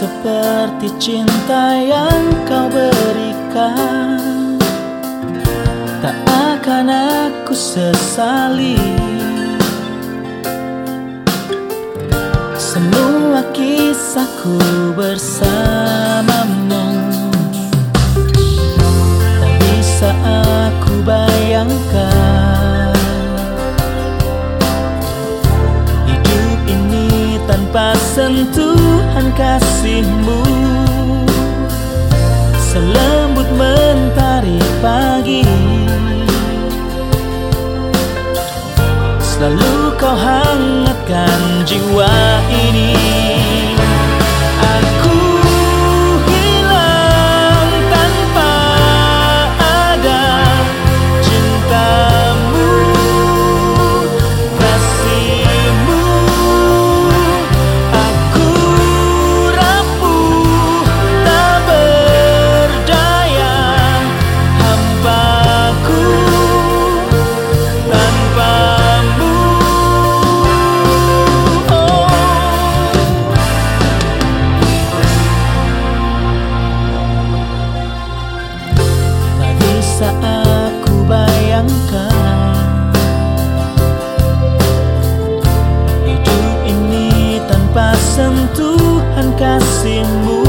seperti cinta yang kau berikan. Tak akan aku sesali. Semua kisahku bersamamu. Tak bisa aku bayangkan sentuhan kasihmu. Selembut mentari pagi. Selalu kau hangatkan jiwa ini sentuhan kasihmu.